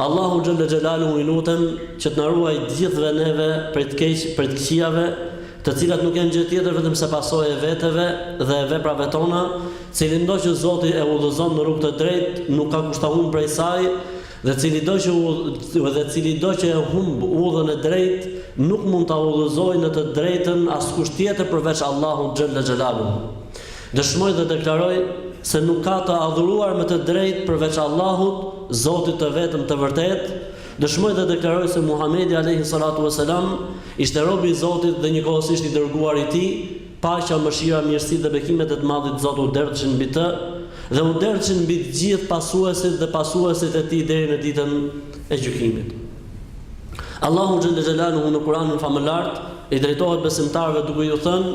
Allahut xhelle xhelaluhu i lutem që të na ruaj të gjithëve neve prej të keq prej të këqijave të cilat nuk janë gjë tjetër vetëm se pasojë e veteve dhe e veprave tona cilindo, që Zoti e udhëzon në rrugë të drejtë nuk ka kush ta humb prej saj dhe cilido që dhe cilido që e humb udhën e drejtë nuk mund ta udhëzojë në të drejtën askush tjetër përveç Allahut xhelle xhelaluhu Dëshmoj dhe deklaroj se nuk ka të adhuruar me të drejtë përveç Allahut, Zotit të vetëm të vërtetë, dëshmoj dhe deklaroj se Muhamedi alejhi salatu ue selam ishte robi i Zotit dhe njëkohësisht i dërguar i Tij, paqja, mëshira, mirësia dhe bekimet e të Madhit Zot u derdhshin mbi të dhe u derdhshin mbi të gjithë pasuesit dhe pasuesit e tij deri në ditën e gjykimit. Allahu xhelle xhelaluhu në Kuranin Famëlartë u drejtohet besimtarëve duke iu thënë,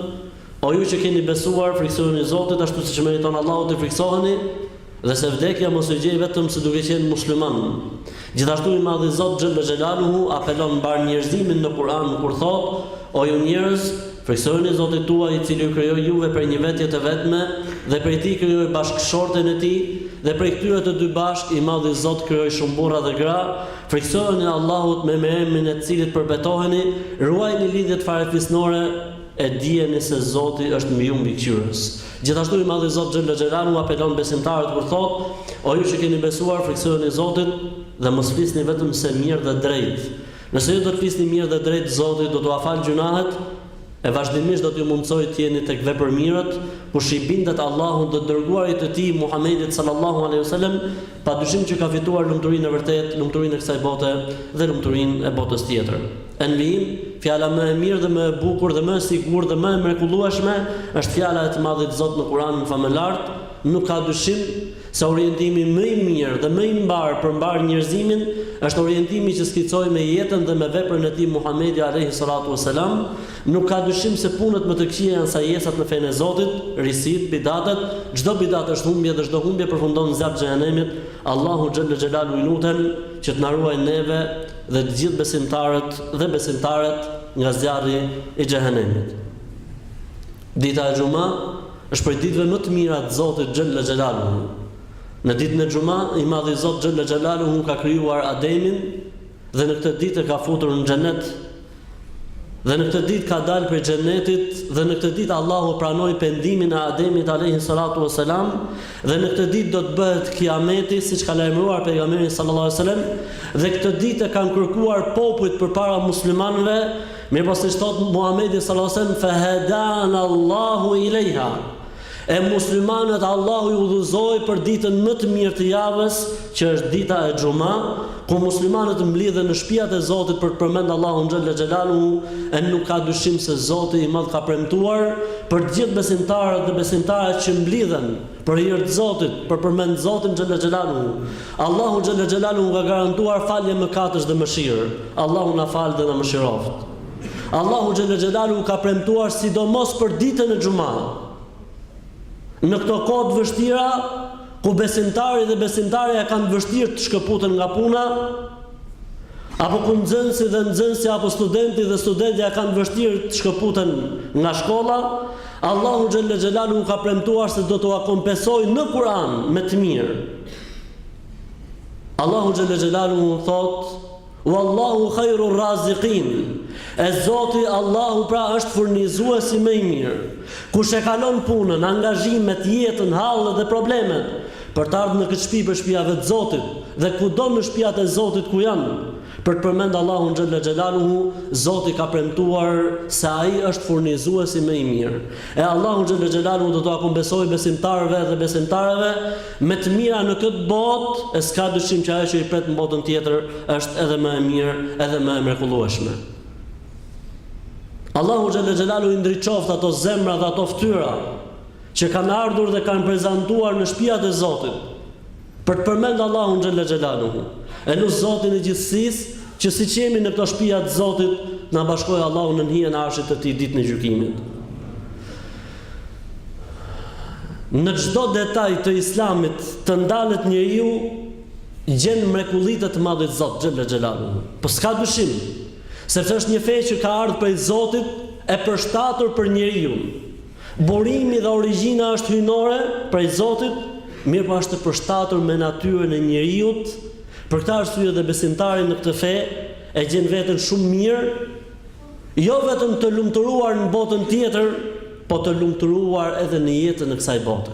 O ju që keni besuar, frikësoheni Zotit ashtu siç meriton Allahu t'i frikësoheni, dhe se vdekja mos ju gjejë vetëm se duke qenë musliman. Gjithashtu i Madhi Zot xhelle xhelaluhu apelon mbarë njerëzimin në Kur'an kur thotë, O ju njerëz, frikësoheni Zotit tuaj i cili ju krijoi juve prej një vetje të vetme dhe prej tij krijoi bashkëshorten e tij, dhe prej këtyre të dy bashkë i Madhi Zot krijoi shumë burra dhe gra, frikësoheni Allahut me me emrin e të cilit përbetoheni, ruajini lidhjet farefisnore, E dijeni se Zoti është mbi ju mbikëqyrës. Gjithashtu i Madhi Zot xhelle xhelaluhu apelon besimtarët kur thotë, O ju që keni besuar, frikësojuni Zotit dhe mos flisni vetëm se mirë dhe drejt. Nëse ju do të flisni mirë dhe drejt, Zoti do t'ua falë gjynahet e vazhdimisht do t'ju mundësojë të jeni tek vepërmirët, kush i bindet Allahut dhe të Dërguarit të Tij Muhamedit sallallahu alejhi ve sellem, Padyshim që ka fituar lumturinë e vërtetë, lumturinë e kësaj bote dhe lumturinë e botës tjetër. Në vijim, fjala më e mirë dhe më e bukur dhe më e sigurt dhe më e mrekullueshme është fjala e të Madhit Zot në Kuranin famëlartë, nuk ka dyshim se orientimi më i mirë dhe më i mbarë për mbarë njerëzimin është orientimi që skicoi me jetën dhe me veprën e tij Muhamedi alejhi salatu ves selam, Nuk ka dyshim se punët më të këqija janë sajesat në fenë e Zotit, risitë, bidatet, çdo bidat është humbje dhe çdo humbje përfundon në zjarr të xhehenemit, Allahu xhelle xhelaluhu i lutem që të na ruajë neve dhe të gjithë besimtarët dhe besimtaret nga zjarri i xhehenemit. Dita e xhuma është prej ditëve më të mira të Zotit xhelle xhelaluhu. Në ditën e xhuma i madhi Zot xhelle xhelaluhu ka krijuar Ademin dhe në këtë ditë e ka futur në xhennet, Dhe në këtë ditë ka dalë prej Xhennetit, dhe në këtë ditë Allahu pranoi pendimin e Ademit alejhi salatu ue selam, dhe në këtë ditë do të bëhet Kiameti, siç ka lajmëruar Pejgamberi sallallahu alejhi wasallam, dhe këtë ditë e kanë kërkuar popujt përpara muslimanëve, mirëpo siç thotë Muhamedi sallallahu alejhi wasallam, "Fehedana Allahu ilejha", E muslimanët Allahu i udhëzoi për ditën më të mirë të javës, që është dita e xhuma, ku muslimanët mblidhen në shpijat e Zotit për të përmend Allahun xhelle xhelaluhu, e nuk ka dyshim se Zoti i Madh ka premtuar për të gjithë besimtarët dhe besimtaret që mblidhen për hir të Zotit, për përmend Zotin xhelle xhelaluhu. Allahu xhelle xhelaluhu ka garantuar falje mëkatesh dhe mëshirë. Allahu na faltë dhe na mëshiroftë. Allahu xhelle xhelaluhu ka premtuar sidomos për ditën e xhuma. Në këto kohë të vështira, ku besimtari dhe besimtarja e kanë vështirë të shkëputen nga puna, apo ku nxënësi dhe nxënësja apo studenti dhe studentja e kanë vështirë të shkëputen nga shkolla, Allahu xhelle xhelaluhu ka premtuar se do t'ua kompensojë në Kur'an me të mirë. Allahu xhelle xhelaluhu thotë Wallahu khairur raziqin, e Zoti Allahu pra është furnizuesi më i mirë. Kush e kalon punën, angazhimet, jetën, hallet dhe problemet, për të ardh në këtë shpi prej shpijave të Zotit, dhe kudo në shpijat e Zotit ku janë, për të përmend Allahun xhelle xhelaluhu, Zoti ka premtuar se Ai është furnizuesi më i mirë. E Allahu xhelle xhelaluhu do t'ua kompensojë besimtarëve dhe besimtareve me të mira në këtë botë, e s'ka dyshim që ajo që i pret në botën tjetër është edhe më e mirë, edhe më e mrekullueshme. Allahu xhelle xhelaluhu i ndriçoftë ato zemra dhe ato fytyra që kanë ardhur dhe kanë prezantuar në shpijat e Zotit, Për të përmend Allahun xhelle xhelaluhu. E lus Zotin e gjithësisë që siç jemi në këto shpija të Zotit të na bashkojë Allahu nën hijen e Arshit të Tij ditën e gjykimit. Në çdo detaj të Islamit të ndalet njeriu gjen mrekullitë e të Madhit Zot xhelle xhelaluhu. Po s'ka dyshim, sepse është një fe që ka ardh prej Zotit e përshtatur për njeriun. Burimi dhe origjina është hyjnore, prej Zotit, mirëpo është e përshtatur me natyrën e njeriut, për këtë arsye dhe besimtari në këtë fe e gjen veten shumë mirë, jo vetëm të lumturuar në botën tjetër, po të lumturuar edhe në jetën e kësaj bote.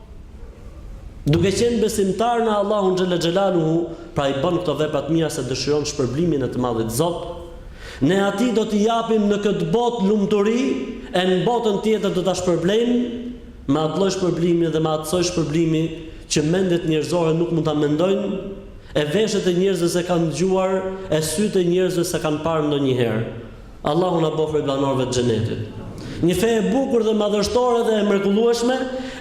Duke qenë besimtar në Allahun xhelle xhelaluhu, pra i bën këto vepra të mira se dëshiron shpërblimin e të Madhit Zot, ne atij do t'i japim në këtë botë lumturi e në botën tjetër do ta shpërblejmë me atë lloj shpërblimi dhe me atë soj shpërblimi që mendjet njerëzore nuk mund ta mendojnë, e veshët e njerëzve s'e kanë dëgjuar, e sytë e njerëzve s'e kanë parë ndonjëherë. Allahu na bëftë prej banorëve të Xhenetit. Një fe e bukur dhe madhështore dhe e mrekullueshme,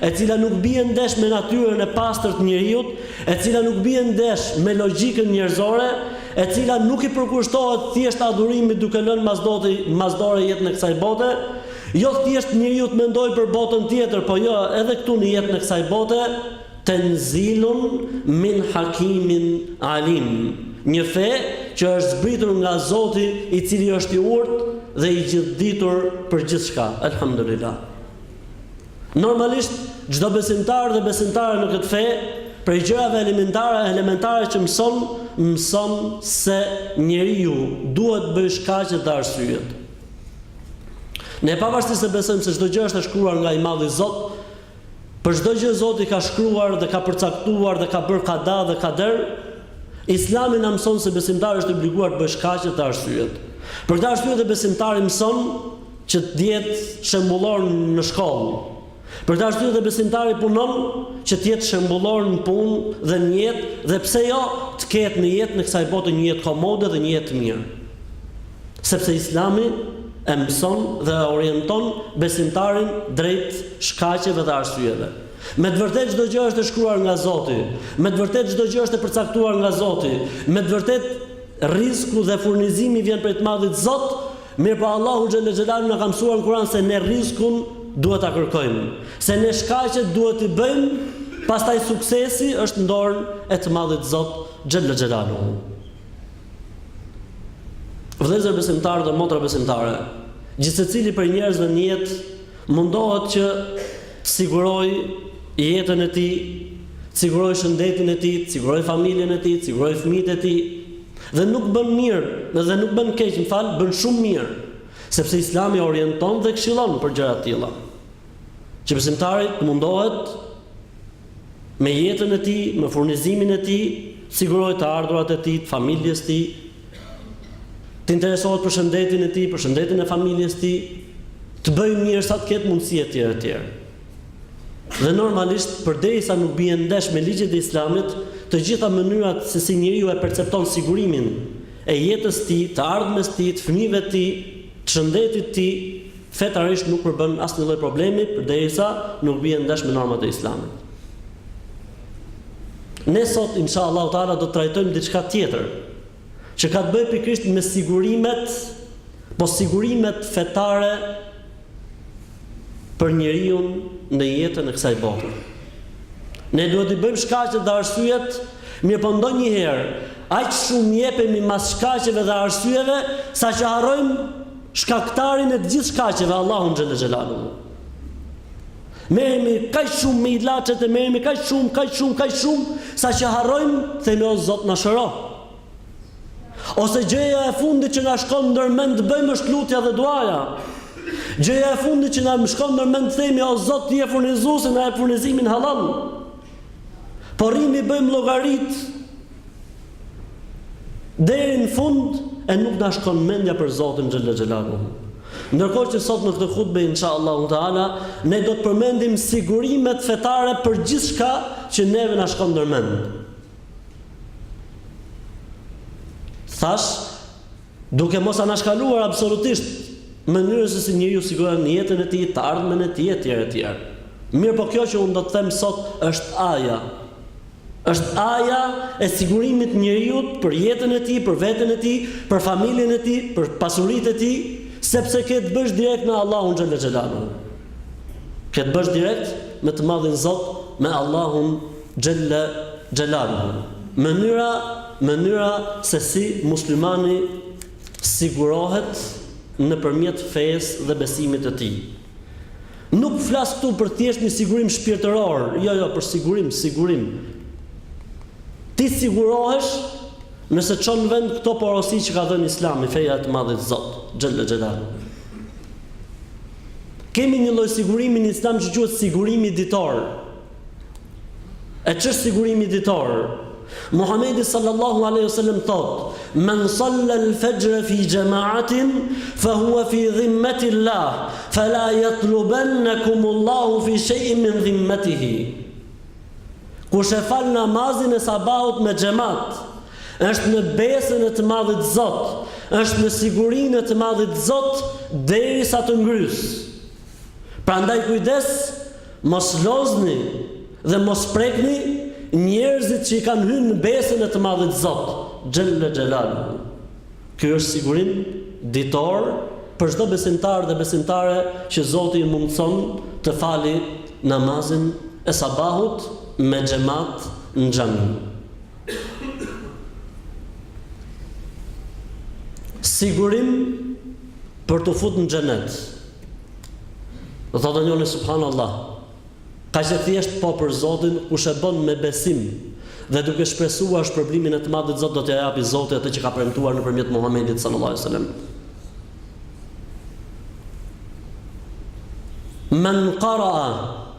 e cila nuk bie ndesh me natyrën e pastër të njeriut, e cila nuk bie ndesh me logjikën njerëzore, e cila nuk i përkushtohet thjesht adhurimit duke lënë mas doti, mas dore jetën e kësaj bote, jo thjesht njeriu të mendojë për botën tjetër, po jo edhe këtu në jetën e kësaj bote, Tenzilun min hakimin alim, Një fe që është zbritur nga Zoti i cili është i urtë dhe i gjithëditur për gjithçka. Elhamdulilah. Normalisht çdo besimtar dhe besimtare në këtë fe prej gjërave elementare elementare që mëson, mëson se njeriu duhet të bëjë shkaqet dhe arsyet. Ne pavarësisht se besojmë se çdo gjë është e shkruar nga i madhi Zot, Për çdo gjë Zoti ka shkruar dhe ka përcaktuar dhe ka bërë kada dhe kader, Islami na mëson se besimtari është i obliguar të bëjë shkaqet dhe arsyet. Për këtë arsye dhe besimtari mëson që të jetë shembullor në shkollë. Për këtë arsye dhe besimtari punon që të jetë shembullor në punë dhe në jetë dhe pse jo të ketë në jetën e kësaj bote një jetë komode dhe një jetë të mirë. Sepse Islami e mëson dhe e orienton besimtarin drejt shkaqeve dhe arsyeve. Me të vërtetë çdo gjë është e shkruar nga Zoti, me të vërtetë çdo gjë është e përcaktuar nga Zoti, me të vërtetë rrisku dhe furnizimi vjen prej të Madhit Zot, mirëpo Allahu xhelle xhelalu na ka mësuar në Kur'an se ne rriskun duhet ta kërkojmë, se ne shkaqet duhet t'i bëjmë, pastaj suksesi është në dorën e të Madhit Zot xhelle xhelaluhu. Vëllezër besimtarë dhe motra besimtare, gjithsecili prej njerëzve në jetë mundohet që të sigurojë jetën e tij, të sigurojë shëndetin e tij, të sigurojë familjen e tij, të sigurojë fëmijët e tij. Dhe nuk bën mirë, dhe nuk bën keq, më fal, bën shumë mirë, sepse Islami orienton dhe këshillon për gjëra të tilla. Që besimtari të mundohet me jetën e tij, me furnizimin e tij, të sigurojë të ardhurat e tij, të familjes së tij, të interesohet për shëndetin e tij, për shëndetin e familjes së tij, të bëjë mirë sa të ketë mundësi etj etj. Dhe normalisht, përderisa nuk bien ndesh me ligjet e Islamit, të gjitha mënyrat se si njeriu e percepton sigurimin e jetës së tij, të ardhmes së tij, të fëmijëve të tij, të shëndetit të tij, Fetarisht nuk përbën asnjë lloj problemi përderisa nuk bie ndesh me normat e Islamit. Ne sot inshallah taala do të trajtojmë diçka tjetër që ka të bëjë pikërisht me sigurimet, po sigurimet fetare për njeriun në jetën e kësaj bote. Ne duhet të bëjmë shkaqet dhe arsyet, mirëpo ndonjëherë aq shumë jepemi mas shkaqeve dhe arsyeve saqë harrojmë Shkaktarin e të gjithë shkaqeve Allahun xhelle xhelaluhu. Merremi kaq shumë me ilaçet e merremi kaq shumë, kaq shumë, kaq shumë, saqë harrojmë të themi o Zot na shëro. Ose gjëja e fundit që na shkon ndër mend të bëjmë është lutja dhe duaja. Gjëja e fundit që na më shkon ndër mend të themi o Zot ti je furnizuesi na jep furnizimin hallall. Po rrimë bëjmë llogaritë Deri në fund e nuk na shkon mendja për Zotin xhelle xhelaluhu. Ndërkohë që sot në këtë hutbe inshallahu taala ne do të përmendim sigurimet fetare për gjithçka që neve na shkon ndër mend. Thashë, duke mos anashkaluar absolutisht mënyrën se si njeriu siguron jetën e tij, të ardhmen e tij etj etj. Mirëpo kjo që unë do të them sot është aja Është aja e sigurimit të njeriut për jetën e tij, për veten e tij, për familjen e tij, për pasuritë e tij, sepse ke të bësh direkt me Allahun xhelle xhelaluhu. Ke të bësh direkt me të madhin Zot, me Allahun xhelle xhelaluhu. Mënyra, mënyra se si muslimani sigurohet nëpërmjet fesë dhe besimit të tij. Nuk flas këtu për thjesht një sigurim shpirtëror, jo jo për sigurim, sigurim. Ti sigurohesh nëse çon në vend këto porosi që ka dhënë Islami, feja e të madhit Zot, xhelle xhelal. Kemi një lloj sigurimi në Islam që quhet sigurimi ditor. E ç'është sigurimi ditor? Muhamedi sallallahu alaihi wasallam thotë: "Men salla al-fajr fi jama'atin fa huwa fi dhimmati Allah, fala yatlubannakum Allahu fi shay'in min dhimmatihi." Kush e fal namazin e sabahut me xhemat, është në besën e të madhit Zot, është në sigurinë e të madhit Zot derisa të ngrysë. Prandaj kujdes mos lozni dhe mos prekni njerëzit që i kanë hynë në besën e të Madhit Zot, xhelle xhelaluhu. Ky është sigurim ditor për çdo besimtar dhe besimtare që Zoti i mundëson të fali namazin e sabahut me xhemat në xhami. Sigurim për t'u fut në xhenet. Dhe thotë njeri subhanallah. Kaq e thjesht po për Zotin kush e bën me besim dhe duke shpresuar shpërblimin e të madhit Zot do t'ia japi Zoti atë që ka premtuar nëpërmjet Muhamedit sallallahu alaihi wasallam. Men karaa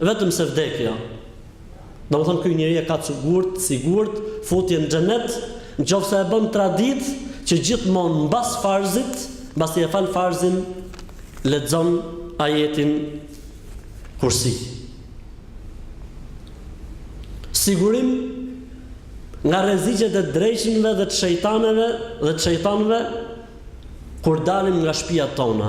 Vetëm se vdekja. Domethënë ky njeri e ka sigurt të sigurt futjen në xhenet nëqofse e bën traditë që gjithmonë mbas farzit, mbasi e fal farzin lexon ajetin Kursi. Sigurim nga rreziqet e dreqinjve dhe të shejtaneve dhe të shejtanëve kur dalim nga shpijat tona.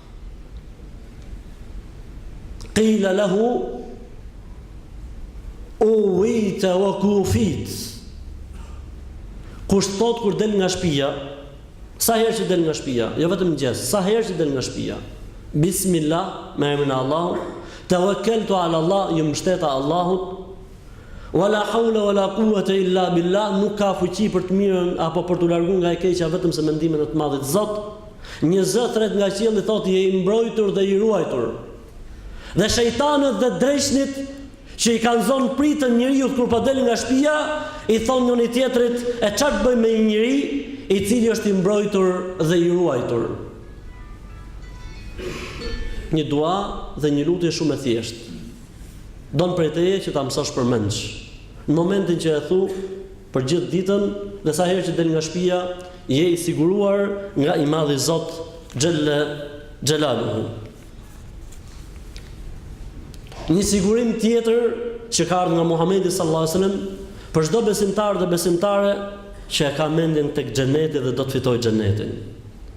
Kila lehu ukite ue kufit. Kush thot kur del nga shpia, sa herë që del nga shpia, jo vetëm mëngjes, sa herë që del nga shpia. Bismillah, me emrin e Allahut, tevekkeltu ala Allah, ju mështeta Allahut, Wa la hawla wa la quwwata illa billah, nuk ka fuqi për të mirën apo për t'u largu nga e keqja vetëm se me ndihmën e të Madhit Zot. Një zë thret nga qielli thotë je i mbrojtur dhe i ruajtur. Dhe shejtanët dhe dreqnit që i kanë zonë pritën njeriut kur po del nga shpia, i thonë njëri tjetrit, e ça të bëjmë me një njeri i cili është i mbrojtur dhe i ruajtur. Një dua dhe një lutje shumë e thjeshtë. Don prej teje që ta mësosh për mendsh. Në momentin që e thu për gjithë ditën dhe sa herë që del nga shpia, je i siguruar nga i madhi Zot xhelle xhelaluhu. Një sigurim tjetër që ka ardh nga Muhamedi sallallahu alaihi wasallam për çdo besimtar dhe besimtare që e ka mendjen tek xheneti dhe do të fitojë xhenetin.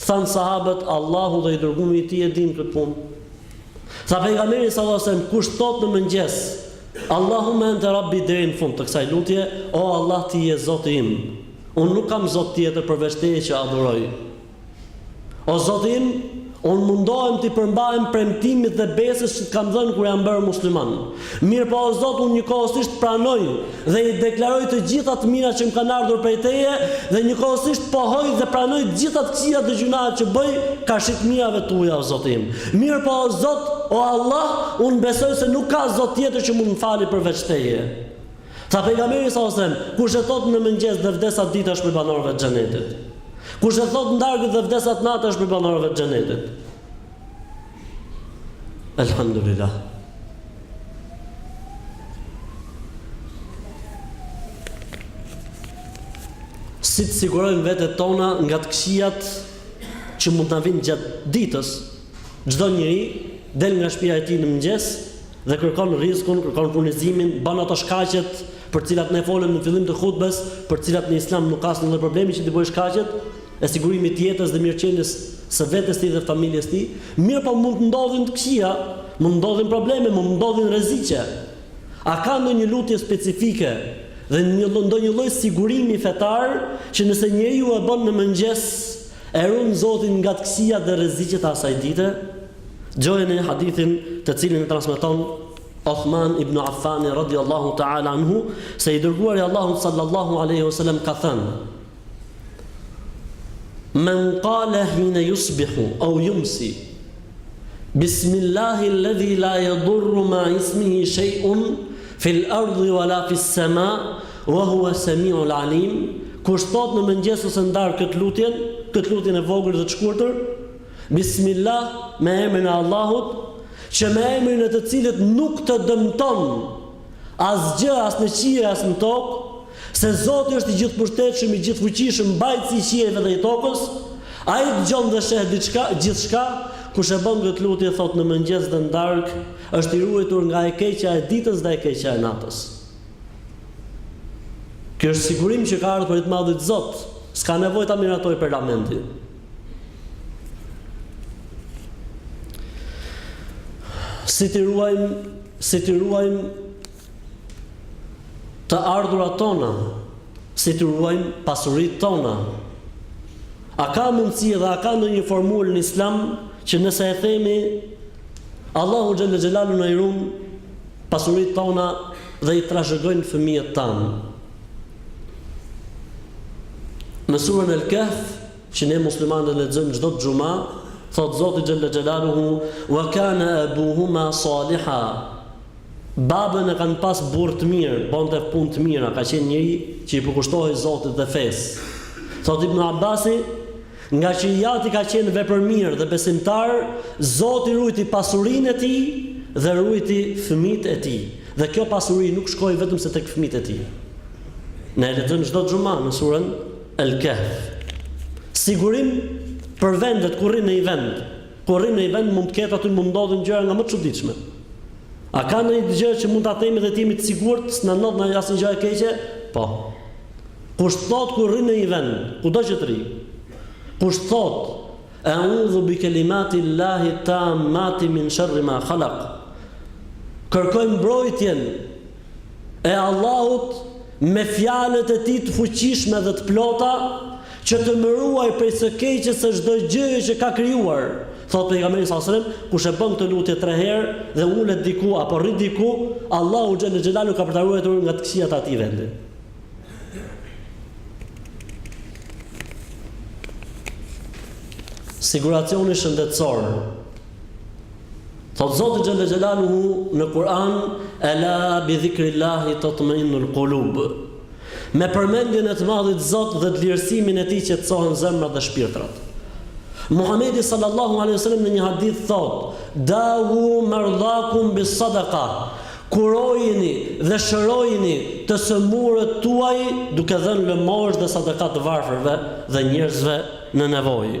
Thanë Sahabët, Allahu dhe i Dërgumi i Tij e dinë këtë punë. Tha Pejgamberi sallallahu alejhi ve sellem, Kush thotë në mëngjes, Allahumme ente Rabbi deri në fund të kësaj lutje, O Allah Ti je Zoti im, unë nuk kam Zot tjetër përveç Teje që adhuroj. O Zoti im, unë mundohem t'i përmbahem premtimit dhe besës që të kam dhënë kur jam bërë musliman. Mirëpo o Zot unë njëkohësisht pranoj dhe i deklaroj të gjitha të mirat që më kanë ardhur prej Teje dhe njëkohësisht pohoj dhe pranoj të gjitha të këqijat dhe gjynahet që bëj karshi të mirave Tuja o Zot im. Mirëpo o Zot, o Allah, unë besoj se nuk ka Zot tjetër që mund të më fali përveç Teje. Tha Pejgamberi sa osem, kush e thotë në mëngjes dhe vdes atë ditë është prej banorëve të Xhenetit. Kush e thotë në darkë dhe vdes atë natë është prej banorëve të Xhenetit. Elhamdulilah. Si të sigurojmë vetet tona nga të këqijat që mund të vinë gjatë ditës. Çdo njeri del nga shpia e tij në mëngjes dhe kërkon rrizkun, kërkon furnizimin, ban ato shkaqet për të cilat ne folëm në fillim të hutbes, për të cilat në Islam nuk ka asnjë problem që të bësh shkaqet, e sigurimit të jetës dhe mirëqenies së vetes së tij dhe familjes së tij, mirëpo mund të ndodhin të këqija, mund të ndodhin probleme, mund të ndodhin rreziqe. A ka ndonjë lutje specifike dhe një ndonjë lloj sigurimi fetar që nëse njeriu e bën në mëngjes e run Zoti nga të këqijat dhe rreziqet e asaj dite? Dëgjojeni hadithin të cilin e transmeton Uthman ibn Affani radiallahu ta'ala anhu se i Dërguari i Allahut sallallahu alejhi wasallam ka thënë, Men kale hine jusbihu au jumsi Bismillahi ledhi la jedurru ma ismihi shejun Fil ardhi ue la fis sema Ue hue semiul alim Kush thot në mëngjes ose në darkë këtë lutjen Këtë lutjen e vogël dhe të shkurtër Bismillah me emrin e Allahut që me emrin e të cilit nuk të dëmton Asgjë as në qiej as në tokë Se Zoti është i Gjithëpushtetshëm, i Gjithëfuqishëm, Mbajtësi i qiejve dhe i tokës, Ai dëgjon dhe sheh diçka, gjithçka, kush e bën këtë lutje, thotë në mëngjes dhe në darkë, është i ruajtur nga e keqja e ditës dhe e keqja e natës. Kjo është sigurim që ka ardhur prej të Madhit Zot, s'ka nevojë ta miratojë parlamenti. Si t'i ruajmë, si t'i ruajmë Të ardhurat tona, si t'i ruajmë pasuritë tona? A ka mundësi dhe a ka ndonjë formulë në Islam që nëse e themi Allahu xhel-le xhelaluhu na i run pasuritë tona dhe i trashëgojnë fëmijët tanë? Në surën El-Kehf, që ne muslimanët e lexojmë çdo xhuma, thotë Zoti xhel-le xhelaluhu: "Wa kana abuhuma saliha." Babën e kanë pas burrë të mirë, bënte punë të mira, ka qenë njeri që i përkushtohej Zotit dhe fesë. Thotë Ibn Abasi, ngaqë i ati ka qenë vepërmirë dhe besimtar, Zoti ruajti pasurinë e tij dhe ruajti fëmijët e tij, dhe kjo pasuri nuk shkoi vetëm se tek fëmijët e tij. Ne e lexojmë çdo xhuma në surën El-Kehf. Sigurim për vendet kur rri në një vend, Kur rrim në një vend mund të ketë aty mund të ndodhin gjëra nga më të çuditshme. A ka ndonjë gjë që mund ta themi dhe të jemi të sigurt, s'na ndodh ndonjë asnjë gjë e keqe? Po. Kush thotë kur rrin në një vend, kudo që të rri? Kush thotë E'udhu bi kelimatil-lahi tammati min sharri ma khalaq. Kërkoj mbrojtjen e Allahut me fjalët e Tij të fuqishme dhe të plota që të më ruajë prej së keqes së çdo gjëje që ka krijuar. Thotë pejgamberi sallallahu alajhi wasallam, kush e bën këtë lutje tre herë dhe ulet diku apo rri diku, Allahu xhelle xhelalu ka për ta ruajtur nga të këqijat e atij vendi. Siguracioni shëndetësor. Thotë Zoti xhelle xhelaluhu në Kur'an, Ela bi dhikrillahi tatma'innul qulub. Me përmendjen e të Madhit Zot dhe dëlirësimin e Tij qetësohen zemrat dhe shpirtrat. Muhamedi sallallahu alejhi wasallam në një hadith thotë, Dawu mardhakum bis sadaqa. Kurojini dhe shërojini të sëmurët tuaj duke dhënë lëmoshë dhe sadaka të varfërve dhe njerëzve në nevojë.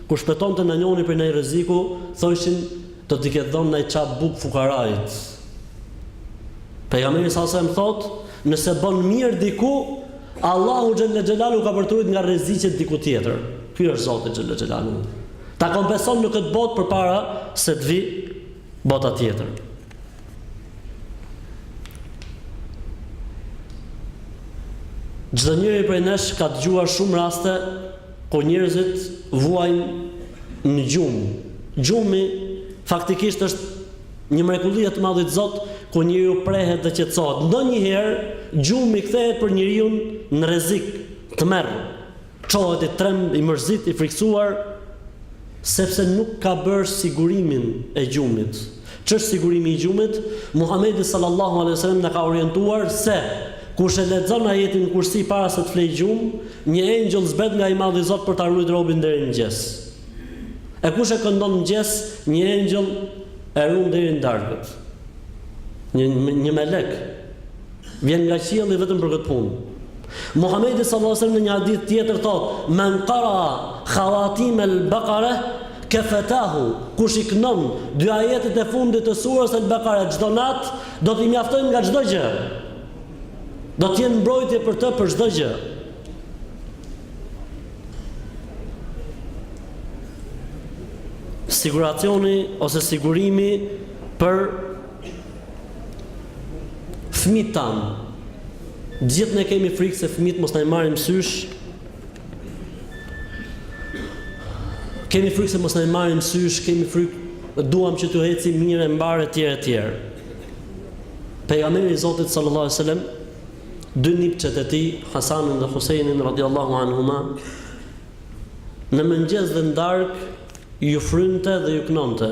Kur shpëtonte nanjoni prej naj rreziku, thojshin, Do t'i ketë dhënë naj copë bukë fukarait. Pejgamberi sallallahu alejhi ve sellem thotë, Nëse bën mirë diku, Allahu xhelle xhelaluhu ka për të rujt nga rreziqet diku tjetër. Ky është Zoti xhelle xhelaluhu. Ta kompenson në këtë botë përpara se të vijë bota tjetër. Çdo njëri prej nesh ka dëgjuar shumë raste ku njerëzit vuajnë në gjumë. Gjumi faktikisht është një mrekulli e të Madhit Zot ku njeriu prehet dhe qetësohet. Ndonjëherë gjumi kthehet për njeriun në rrezik, tmerr. Çohet i tremb, i mërzitë, i frikësuar sepse nuk ka bërë sigurimin e gjumit. Ç'është sigurimi i gjumit? Muhamedi sallallahu alejhi ve selem na ka orientuar se, Kush e lexon ajetin Kursi para se të flejë gjumë, një engjëll zbret nga i Madhi Zot për ta ruajt robin deri në mëngjes. E kush e këndon mëngjes, një engjëll e ruan deri në darkë. Një një melek. Vjen nga qielli vetëm për këtë punë. Muhamedi sallallahu alejhi ve sellem në një hadith tjetër thotë: "Men qara'a khawatim al-Baqarah kafatahu", Kush i këndon dy ajetet e fundit të surës Al-Baqarah çdo natë, do t'i mjaftojnë nga çdo gjë. Do të jenë mbrojtje për të për çdo gjë. Siguracioni ose sigurimi për Fëmijët tanë. Të gjithë ne kemi frikë se fëmijët mos na i marrin mësysh. Kemi frikë se mos na i marrin mësysh, kemi frikë duam që t'ju eci mirë e mbarë e tjerë e tjerë. Pejgamberi i Zotit sallallahu alaihi wasallam dy nipçet e tij, Hasanin dhe Husajnin radiallahu anhuma, në mëngjes dhe në darkë ju frynte dhe ju kënonte.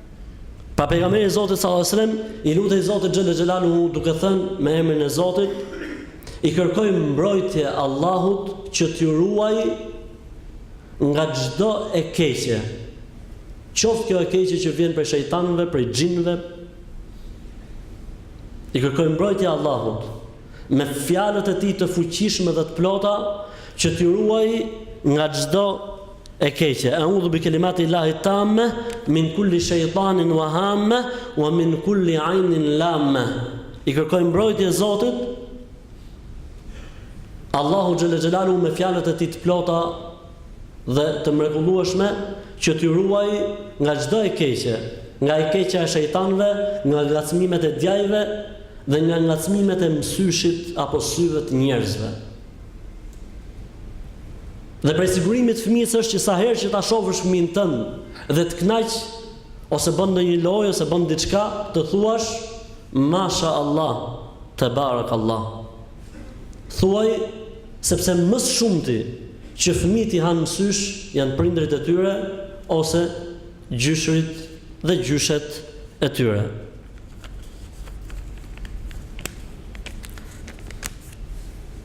Pra Pejgamberi i Zotit sallallahu alejhi wasallam i lutej Zotit xhelle xhelaluhu duke thënë me emrin e Zotit i kërkoj mbrojtje Allahut që t'ju ruaj nga çdo e keqe. Qoftë kjo e keqe që vjen prej shejtanëve, prej xhinëve. I kërkoj mbrojtje Allahut me fjalët e tij të fuqishme dhe të plota që t'ju ruaj nga çdo e keqe, E'udhu bi kelimati Illahi t'tamme min kulli shejtanin wa hamme wa min kulli ajnin lamme, I kërkoj mbrojtje Zotit Allahu xhelle xhelaluhu me fjalët e tij të plota dhe të mrekullueshme që t'ju ruaj nga çdo e keqe, nga e keqja e shejtanëve, nga ngacmimet e djajve dhe nga ngacmimet e mësyshit apo syve të njerëzve. Dhe prej sigurimi të fëmijës është që sa herë që ta shofësh fëmijën tënd dhe të kënaq ose bën ndonjë lojë ose bën diçka, të thuash Masha Allah, Tebarak Allah. Thuaj sepse më së shumti që fëmijët i hanë mësysh janë prindërit e tyre ose gjyshërit dhe gjyshet e tyre.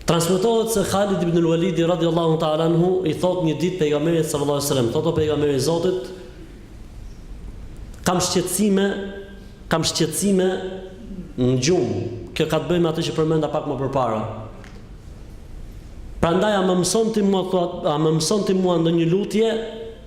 Transmetohet se Khalid ibn al-Walidi radhiyallahu ta'ala anhu i thotë një ditë pejgamberit sallallahu alaihi wasallam, thotë o pejgamberi i Zotit, kam shqetësime, kam shqetësime në gjumë. Kjo ka të bëjë me atë që përmenda pak më përpara. Prandaj a më mëson ti mua, a më mëson ti mua ndonjë lutje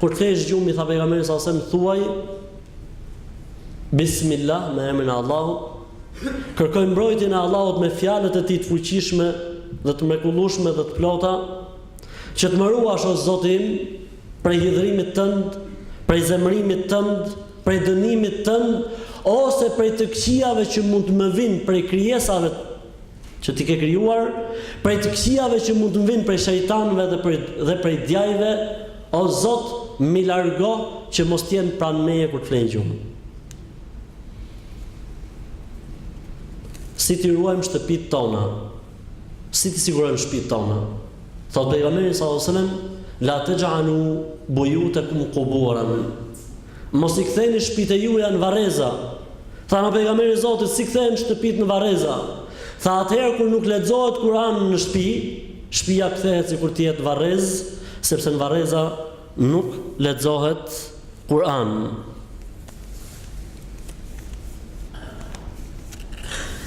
Kur thesh gjum i tha pejgamberi sallallahu alejhi wasallam thuaj Bismillah me emrin e Allahut, kërkoj mbrojtjen e Allahut me fjalët e tij të fuqishme dhe të mrekullueshme dhe të plota, që të më ruash o Zoti im prej hidhërimit tënd, prej zemërimit tënd, prej dënimit tënd ose prej të këqijave që mund të më vijnë prej krijesave Që ti ke krijuar prej të këqijave që mund të më vijnë prej shejtanëve dhe prej dhe prej djajve, o Zot, m'i largo që mos të jenë pranë meje kur të fle në gjumë. Si t'i ruajmë shtëpitë tona? Si t'i sigurojmë shtëpitë tona? Thotë pejgamberi sallallahu alajhi wasallam, La taj'alu buyutakum quburan. Mos i ktheni shpit e juja në varreza. Thanë o pejgamberi i Zotit si kthehen shtëpit në varreza? Tha atëherë kur nuk lexohet Kurani në shpi, shpia kthehet sikur të jetë varrez, sepse në varreza nuk lexohet Kurani.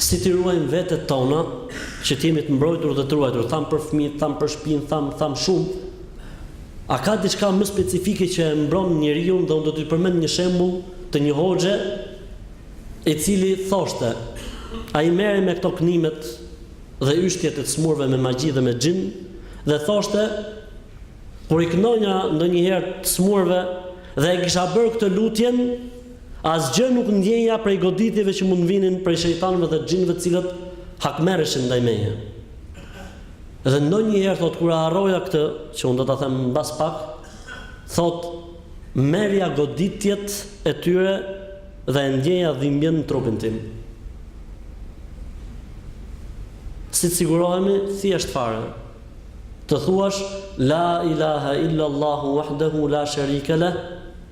Si ti ruajmë vetet tona që të jemi të mbrojtur dhe të ruajtur, thamë për fëmijët, thamë për shpinë, thamë, thamë shumë, A ka diçka më specifike që e mbron njeriun dhe unë do të përmend një shembull të një hoxhe i cili thoshte ai merrej me këto kënimet dhe yshtjet e të smurëve me magji dhe me xhin dhe thoshte kur i kënonja ndonjëherë të smurëve dhe e kisha bërë këtë lutjen asgjë nuk ndjenja prej goditjeve që mund vinin prej shejtanëve dhe xhinëve të cilët hakmerreshin ndaj meje. Dhe ndonjëherë thotë kur e harroja këtë, që unë do ta them mbas pak, thotë merrja goditjet e tyre dhe e ndjeja dhimbjen në trupin tim. Si të sigurohemi? Thjesht fare. Të thuash la ilaha illa Allahu wahdahu la sharika leh,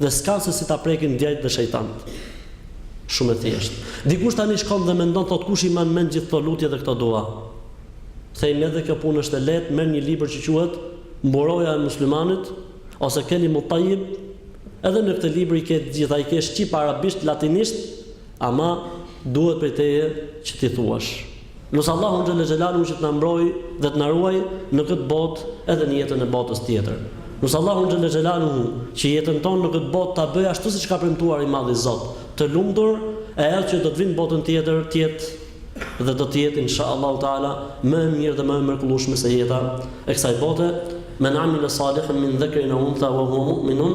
Dhe s'kanë se si ta prekin djajtë dhe shejtanët. Shumë e thjeshtë. Dikush tani shkon dhe mendon thotë kush i mban mend gjithë këto lutje dhe këto dua. Themi edhe kjo punë është e lehtë, merr një libër që quhet Mburoja e muslimanit ose Kelimut Tajjib, edhe në këtë libër i ke të gjitha, i ke shqip, arabisht, latinisht, ama duhet prej teje që t'i thuash. Lus Allahun xhelle xhelaluhu që të na mbrojë dhe të na ruajë në këtë botë edhe në jetën e botës tjetër. Lus Allahun xhelle xhelaluhu që jetën tonë në këtë botë ta bëjë ashtu siç ka premtuar i madhi Zot, të lumtur, e ajo që do të vijë në botën tjetër të jetë dhe do të jetë insha Allahu teala më e mirë dhe më e mrekullueshme se jeta e kësaj bote, Men amila salihun min dhekrin e untha wa huwa mu'minun,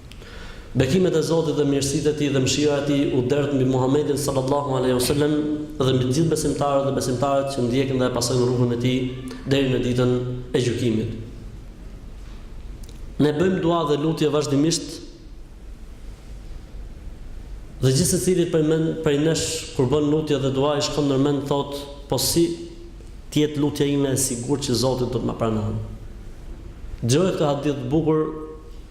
Bekimet e Zotit dhe mirësitë e Tij dhe mëshira e Tij u derdht mbi Muhammedin sallallahu alejhi o selem dhe mbi të gjithë besimtarët dhe besimtaret që ndjekin dhe e pasojnë rrugën e tij deri në Ditën e Gjykimit. Ne bëjmë dua dhe lutje vazhdimisht Dhe gjithsecili prej men prej nesh kur bën lutje dhe dua i shkon ndërmend thot, po si të jetë lutja ime e sigurt që Zoti do të ma pranon. Dëgjoje këtë hadith të bukur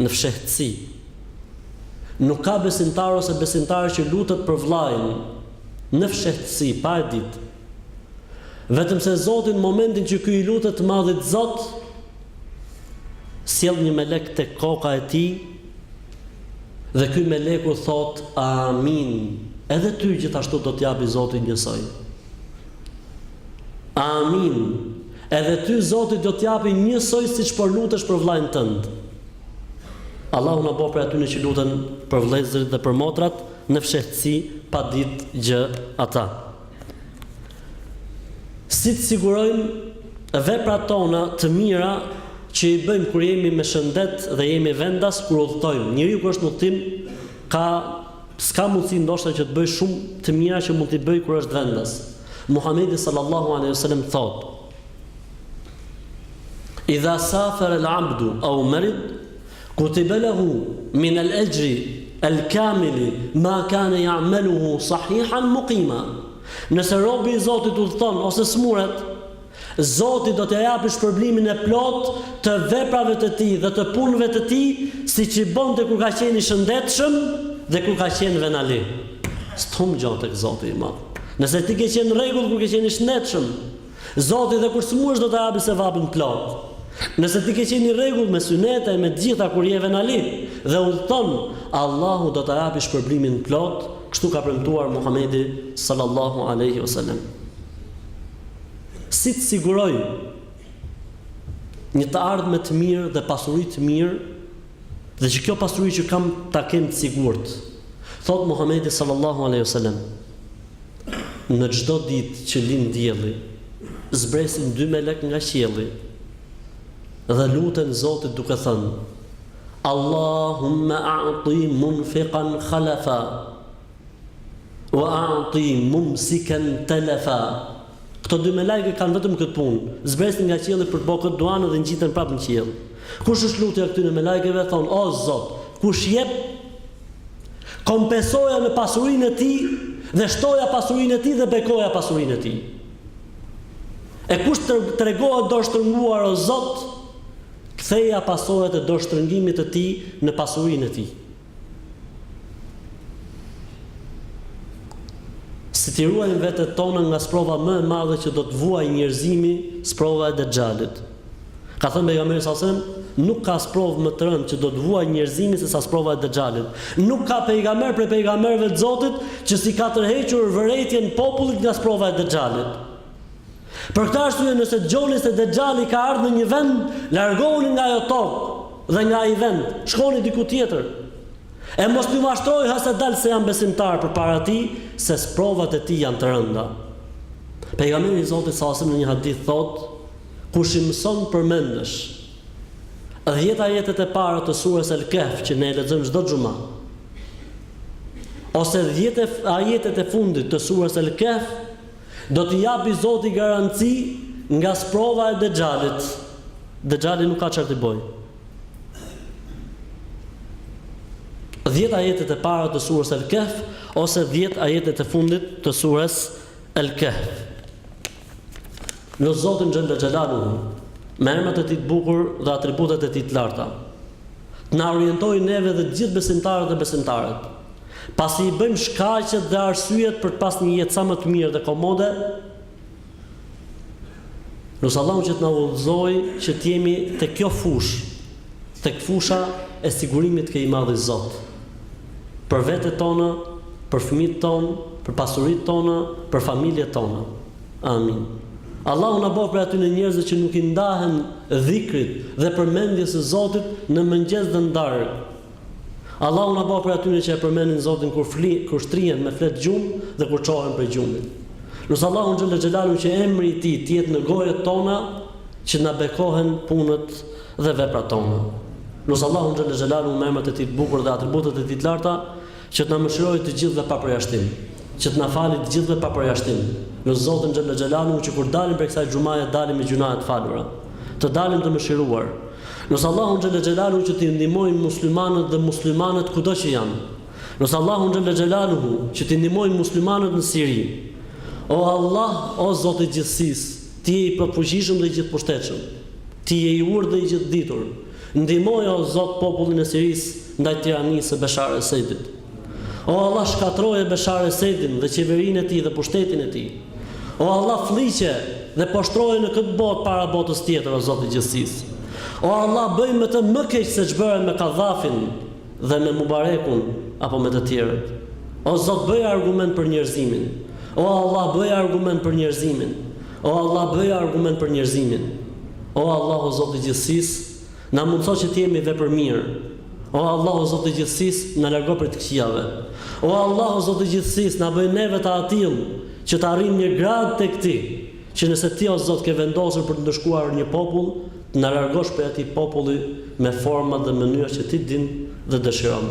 në fshehtësi. Nuk ka besimtar ose besimtare që lutet për vëllain në fshehtësi, pa e ditë. Vetëm se Zoti në momentin që ky i lutet të Madhit Zot, sjell një melek tek koka e tij dhe ky meleku thot amin. Edhe ty gjithashtu do të japi Zoti njësoj. Amin. Edhe ty Zoti do të japi njësoj siç po lutesh për vllain tënd. Allahu na boftë prej atyne që luten për vëllezërit dhe për motrat në fshehtësi pa ditë gjë ata. Si të sigurojmë veprat tona të mira që i bëjmë kur jemi me shëndet dhe jemi vendas kur udhëtojmë. Njeriu kur është në udhëtim ka S'ka mundësi ndoshta që të bëjë shumë të mira që mund t'i bëjë kur është vendas. Muhamedi sallallahu alejhi ve sellem thotë: Idha safara al-'abdu aw marid kutiba lahu min al-ajri al-kamili ma kana ya'maluhu sahihan muqima. Nëse robi i Zotit udhëton ose smuret, Zoti do t'ia japi shpërblimin e plotë të veprave të tij dhe të punëve të tij, siç i bonte kur ka qenë i shëndetshëm dhe kur ka qenë vendali. S'të humb gjo tek Zoti i Madh. Nëse ti ke qenë i rregullt kur ke qenë i shëndetshëm, Zoti dhe kur smuesh do ta japi sevapin plot. Nëse ti ke qenë i rregullt me synete e me të gjitha kur je vendali dhe udhëton, Allahu do ta japi shpërblimin plot, kështu ka premtuar Muhamedi sallallahu alejhi wasallam. Si të siguroj një të ardhme të mirë dhe pasuri të mirë dhe që kjo pasuri që kam ta kem të sigurt. Thot Muhamedi sallallahu alaihi wasallam, në çdo ditë që lind dielli, zbresin dy melek nga qielli dhe luten Zotit duke thënë: Allahumma a'ti munfiqan khalafa Wa a'ti mumsikan talafa Këto dy melajke kanë vetëm këtë punë, zbresin nga qielli për të bo këtë duanë dhe ngjiten prapë në qiell. Kush është lutja këtyre melajkeve, thonë, o Zot, kush jep, kompesoja në pasurinë e tij dhe shtoja pasurinë e tij dhe bekoja pasurinë e tij. E kush tregohet dorështrënguar o Zot, ktheja pasojat e dorështrëngimit të tij në pasurinë e tij. Si t'i ruajmë vetet tona nga sprova më e madhe që do të vuajë njerëzimi, sprova e Dexhalit. Ka thënë Pejgamberi sallallahu alajhi wasallam, Nuk ka sprovë më të rëndë që do të vuajë njerëzimi sesa sprova e Dexhalit. Nuk ka pejgamber prej pejgamberëve të Zotit që s'i ka tërhequr vërejtjen popullit nga sprova e Dexhalit. Për këtë arsye nëse dëgjoni se Dexhali ka ardhur në një vend, largohuni nga ajo tokë dhe nga ai vend, shkoni diku tjetër. E mos të mashtrojë ha se dal se jam besimtar përpara tij, se sprovat e tij janë të rënda. Pejgamberi i Zotit sallallahu alejhi ve sellem në një hadith thotë, kush i mëson përmendësh 10 ajetet e para të surës El Kehf që ne e lexojmë çdo xhuma. Ose 10 ajetet e fundit të surës El Kehf Do t'i japi zoti garanci nga sprova e dexhalit. Dexhali nuk ka çar t'i boj. Dhjetë ajetet e para të surës El Kehf ose dhjetë ajetet e fundit të surës El Kehf. Lus Zotin Xhelle Xhelalu, me emrat e tij të bukur dhe atributet e tij të larta. Të na orientojë neve dhe të gjithë besimtarët dhe besimtaret. pasi i bëjmë shkaqet dhe arsyet për të pas një jetë sa më të mirë dhe komode, Lus Allahun që të na udhëzoj që të jemi tek kjo fushë, tek fusha e sigurimit te i madhi Zot. Për vetet tona, për fëmijët tonë, për pasuritë tona, për familjet tona. Amin. Allahu na bëftë prej atyne njerëzve që nuk i ndahen dhikrit dhe përmendjes së Zotit në mëngjes dhe në darkë. Allahu na bëftë prej atyre që e përmendin Zotin kur fli, kur shtrihen me fjet gjumë dhe kur çohen prej gjumit. Lus Allahun xhelle xhelalu që emri i tij të jetë në gojët tona që të na bekohen punët dhe veprat tona. Lus Allahun xhelle xhelalu me emrat e tij të bukur dhe atributet e tij të larta Që të na mëshirojë të gjithëve pa përjashtim. Që të na fali të gjithëve pa përjashtim. Lus Zotin xhelle xhelaluhu që kur dalim prej kësaj xhumaje dalim me gjynahe të falura. Të dalim të mëshiruar. Lus Allahun xhelle xhelaluhu që t'i ndihmojë muslimanët dhe muslimanet kudo që janë. Lus Allahun xhelle xhelaluhu që t'i ndihmojë muslimanët në Siri. O Allah, o Zot i gjithësisë, Ti je i plotfuqishëm dhe i gjithëpushtetshëm. Ti je i urtë dhe i gjithëditur. Ndihmoje o Zot popullin e Sirisë, ndaj tiranisë së Beshar Esejdit. O Allah shkatërroje Beshar Esejdin dhe qeverinë e tij dhe pushtetin e tij. O Allah flliqe dhe poshtroje në këtë botë para botës tjetër o Zot i gjithësisë. O Allah bëj me të më keq se ç'bëre me Kadhafin dhe me Mubarekun apo me të tjerët. O Zot bëje argument për njerëzimin. O Allah bëje argument për njerëzimin. O Allah bëje argument për njerëzimin. O Allah o Zot i gjithësisë Na mundëso që të jemi vepërmirë. O Allah o Zot i Gjithësisë, na largo prej të këqijave. O Allah o Zot i Gjithësisë, na bëj neve të atillë që të arrijmë një gradë tek Ti, që nëse Ti o Zot ke vendosur për të ndëshkuar një popull, të na largosh prej atij populli me format dhe mënyrat që Ti din dhe dëshiron.